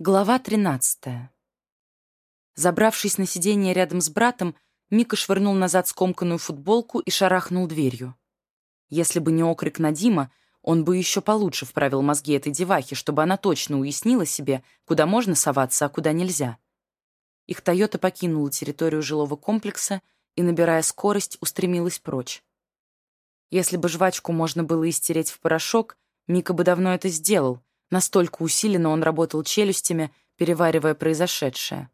Глава 13. Забравшись на сиденье рядом с братом, Мика швырнул назад скомканную футболку и шарахнул дверью. Если бы не окрик Надима, он бы еще получше вправил мозги этой девахи, чтобы она точно уяснила себе, куда можно соваться, а куда нельзя. Их «Тойота» покинула территорию жилого комплекса и, набирая скорость, устремилась прочь. Если бы жвачку можно было истереть в порошок, Мика бы давно это сделал — Настолько усиленно он работал челюстями, переваривая произошедшее.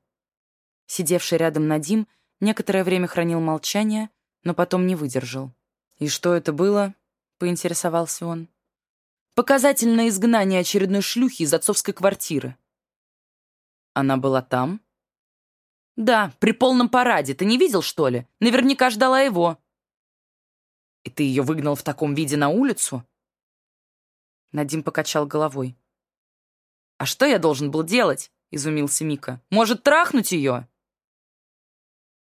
Сидевший рядом Надим некоторое время хранил молчание, но потом не выдержал. «И что это было?» — поинтересовался он. «Показательное изгнание очередной шлюхи из отцовской квартиры». «Она была там?» «Да, при полном параде. Ты не видел, что ли? Наверняка ждала его». «И ты ее выгнал в таком виде на улицу?» Надим покачал головой. «А что я должен был делать?» — изумился Мика. «Может, трахнуть ее?»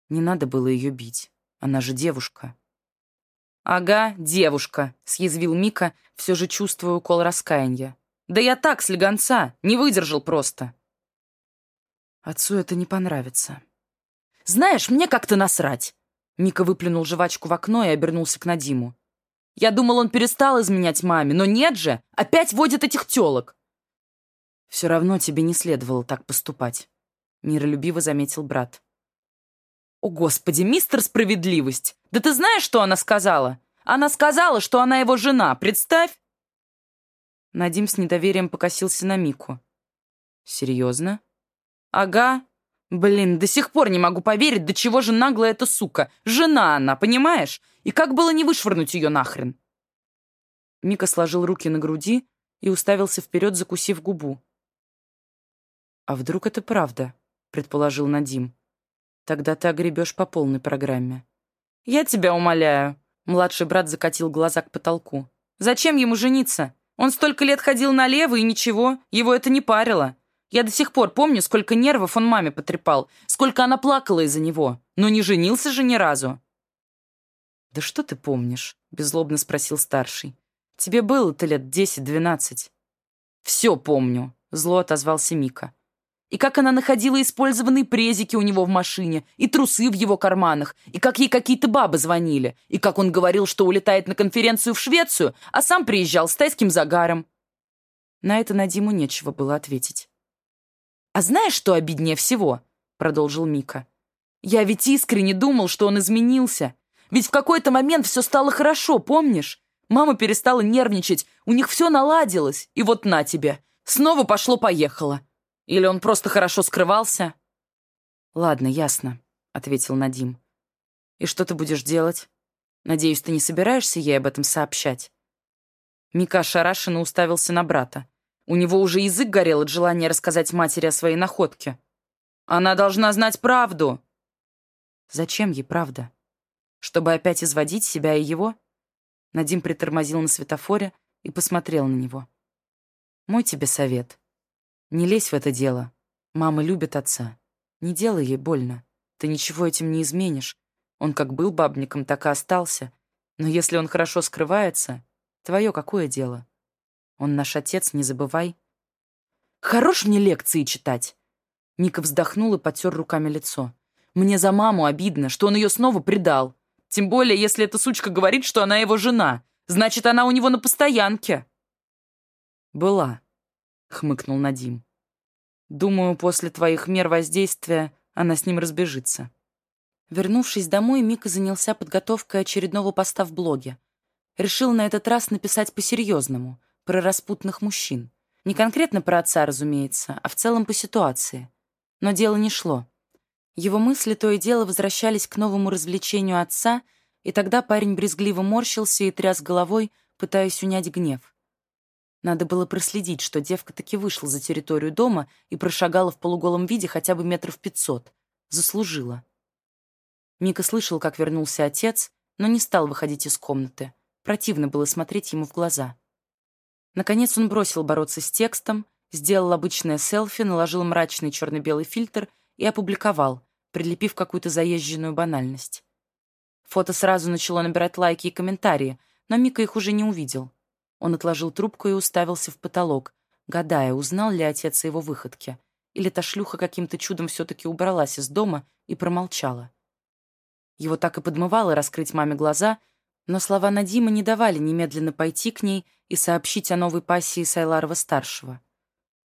Не надо было ее бить. Она же девушка. «Ага, девушка», — съязвил Мика, все же чувствуя укол раскаяния. «Да я так, слегонца, не выдержал просто». Отцу это не понравится. «Знаешь, мне как-то насрать!» Мика выплюнул жвачку в окно и обернулся к Надиму. «Я думал, он перестал изменять маме, но нет же! Опять водит этих телок!» «Все равно тебе не следовало так поступать», — миролюбиво заметил брат. «О, Господи, мистер Справедливость! Да ты знаешь, что она сказала? Она сказала, что она его жена, представь!» Надим с недоверием покосился на Мику. «Серьезно?» «Ага. Блин, до сих пор не могу поверить, до чего же наглая эта сука. Жена она, понимаешь? И как было не вышвырнуть ее нахрен?» Мика сложил руки на груди и уставился вперед, закусив губу. «А вдруг это правда?» — предположил Надим. «Тогда ты огребешь по полной программе». «Я тебя умоляю!» — младший брат закатил глаза к потолку. «Зачем ему жениться? Он столько лет ходил налево, и ничего, его это не парило. Я до сих пор помню, сколько нервов он маме потрепал, сколько она плакала из-за него. Но не женился же ни разу». «Да что ты помнишь?» — беззлобно спросил старший. «Тебе было-то лет десять-двенадцать». «Все помню», — зло отозвался Мика и как она находила использованные презики у него в машине, и трусы в его карманах, и как ей какие-то бабы звонили, и как он говорил, что улетает на конференцию в Швецию, а сам приезжал с тайским загаром. На это Надиму нечего было ответить. «А знаешь, что обиднее всего?» — продолжил Мика. «Я ведь искренне думал, что он изменился. Ведь в какой-то момент все стало хорошо, помнишь? Мама перестала нервничать, у них все наладилось, и вот на тебе. Снова пошло-поехало. Или он просто хорошо скрывался?» «Ладно, ясно», — ответил Надим. «И что ты будешь делать? Надеюсь, ты не собираешься ей об этом сообщать?» Мика ошарашенно уставился на брата. У него уже язык горел от желания рассказать матери о своей находке. «Она должна знать правду!» «Зачем ей правда? Чтобы опять изводить себя и его?» Надим притормозил на светофоре и посмотрел на него. «Мой тебе совет. Не лезь в это дело. Мама любит отца. Не делай ей больно. Ты ничего этим не изменишь. Он как был бабником, так и остался. Но если он хорошо скрывается, твое какое дело? Он наш отец, не забывай. Хорош мне лекции читать. Ника вздохнул и потер руками лицо. Мне за маму обидно, что он ее снова предал. Тем более, если эта сучка говорит, что она его жена. Значит, она у него на постоянке. Была. — хмыкнул Надим. «Думаю, после твоих мер воздействия она с ним разбежится». Вернувшись домой, Мика занялся подготовкой очередного поста в блоге. Решил на этот раз написать по-серьезному, про распутных мужчин. Не конкретно про отца, разумеется, а в целом по ситуации. Но дело не шло. Его мысли то и дело возвращались к новому развлечению отца, и тогда парень брезгливо морщился и тряс головой, пытаясь унять гнев. Надо было проследить, что девка таки вышла за территорию дома и прошагала в полуголом виде хотя бы метров пятьсот. Заслужила. Мика слышал, как вернулся отец, но не стал выходить из комнаты. Противно было смотреть ему в глаза. Наконец он бросил бороться с текстом, сделал обычное селфи, наложил мрачный черно-белый фильтр и опубликовал, прилепив какую-то заезженную банальность. Фото сразу начало набирать лайки и комментарии, но Мика их уже не увидел. Он отложил трубку и уставился в потолок, гадая, узнал ли отец о его выходке, или та шлюха каким-то чудом все-таки убралась из дома и промолчала. Его так и подмывало раскрыть маме глаза, но слова Надима не давали немедленно пойти к ней и сообщить о новой пассии Сайларова-старшего.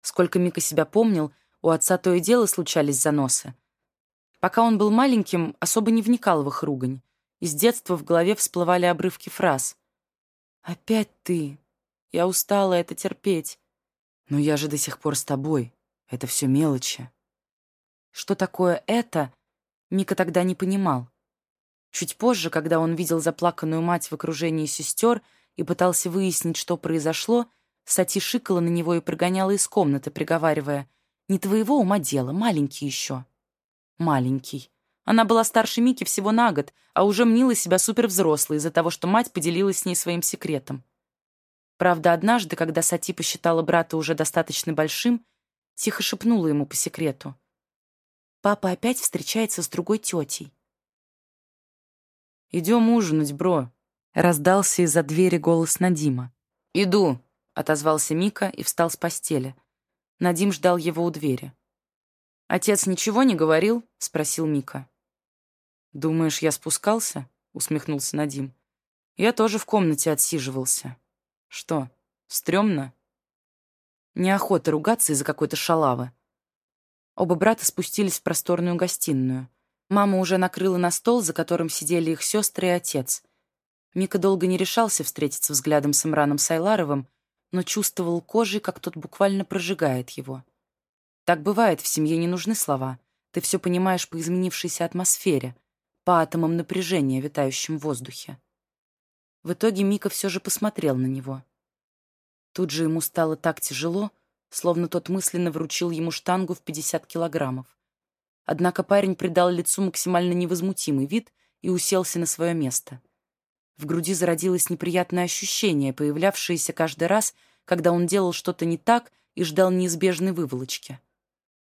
Сколько Мика себя помнил, у отца то и дело случались заносы. Пока он был маленьким, особо не вникал в их ругань. Из детства в голове всплывали обрывки фраз. «Опять ты! Я устала это терпеть. Но я же до сих пор с тобой. Это все мелочи». Что такое «это», Мика тогда не понимал. Чуть позже, когда он видел заплаканную мать в окружении сестер и пытался выяснить, что произошло, Сати шикала на него и прогоняла из комнаты, приговаривая, «Не твоего ума дело, маленький еще». Маленький. Она была старше Мики всего на год, а уже мнила себя супервзрослой из-за того, что мать поделилась с ней своим секретом. Правда, однажды, когда Сати посчитала брата уже достаточно большим, тихо шепнула ему по секрету. «Папа опять встречается с другой тетей». «Идем ужинать, бро», — раздался из-за двери голос Надима. «Иду», — отозвался Мика и встал с постели. Надим ждал его у двери. «Отец ничего не говорил?» — спросил Мика. «Думаешь, я спускался?» — усмехнулся Надим. «Я тоже в комнате отсиживался. Что, стрёмно?» Неохота ругаться из-за какой-то шалавы. Оба брата спустились в просторную гостиную. Мама уже накрыла на стол, за которым сидели их сестры и отец. Мика долго не решался встретиться взглядом с Имраном Сайларовым, но чувствовал кожей, как тот буквально прожигает его. Так бывает, в семье не нужны слова. Ты все понимаешь по изменившейся атмосфере, по атомам напряжения, витающим в воздухе. В итоге Мика все же посмотрел на него. Тут же ему стало так тяжело, словно тот мысленно вручил ему штангу в 50 килограммов. Однако парень придал лицу максимально невозмутимый вид и уселся на свое место. В груди зародилось неприятное ощущение, появлявшееся каждый раз, когда он делал что-то не так и ждал неизбежной выволочки.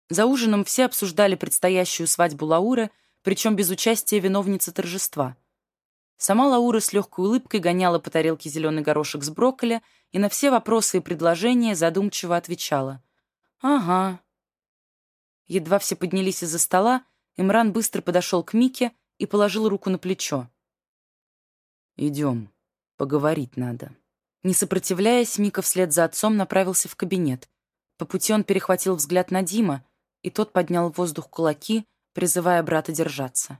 За ужином все обсуждали предстоящую свадьбу Лауры, причем без участия виновницы торжества. Сама Лаура с легкой улыбкой гоняла по тарелке зеленый горошек с брокколи и на все вопросы и предложения задумчиво отвечала. «Ага, Едва все поднялись из-за стола, Имран быстро подошел к Мике и положил руку на плечо. «Идем, поговорить надо». Не сопротивляясь, Мика вслед за отцом направился в кабинет. По пути он перехватил взгляд на Дима, и тот поднял в воздух кулаки, призывая брата держаться.